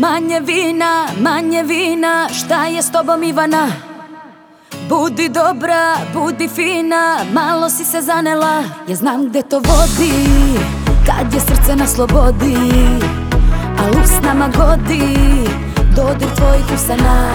Manje vina, manje vina, šta je s tobom Ivana? Budi dobra, budi fina, malo si se zanela Ja znam gde to vodi, kad je srce na slobodi Al usnama godi, dodir tvojih usana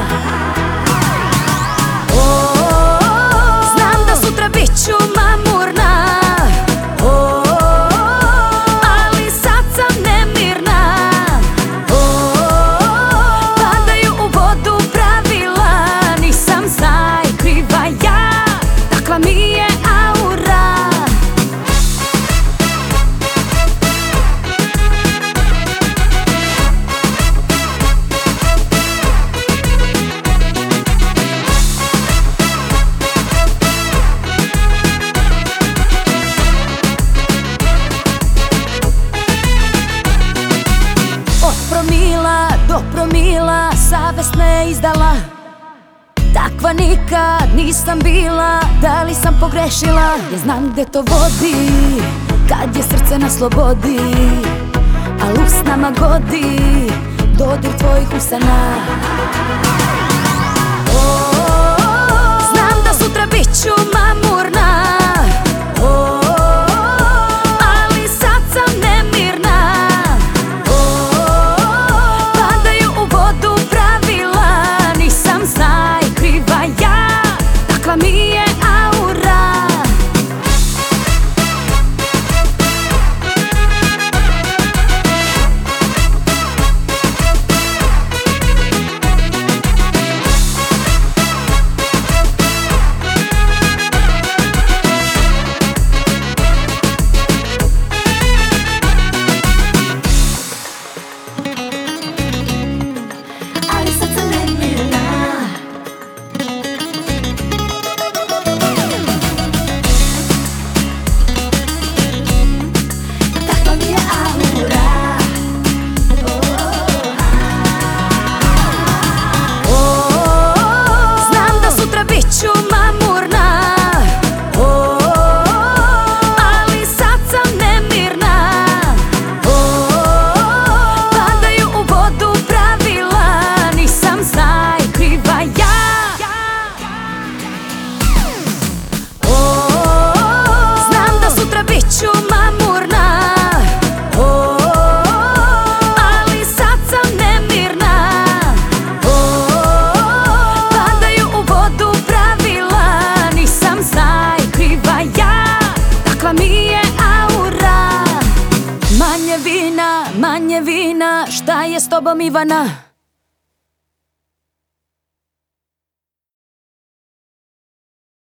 promila do promila Savest me izdala. Takva nikad nisam bila Da li sam pogrešila? Ja znam gde to vodi Kad je srce na slobodi. Al usnama godi Dodir tvojih usana vina Šta je s tobom Ivana?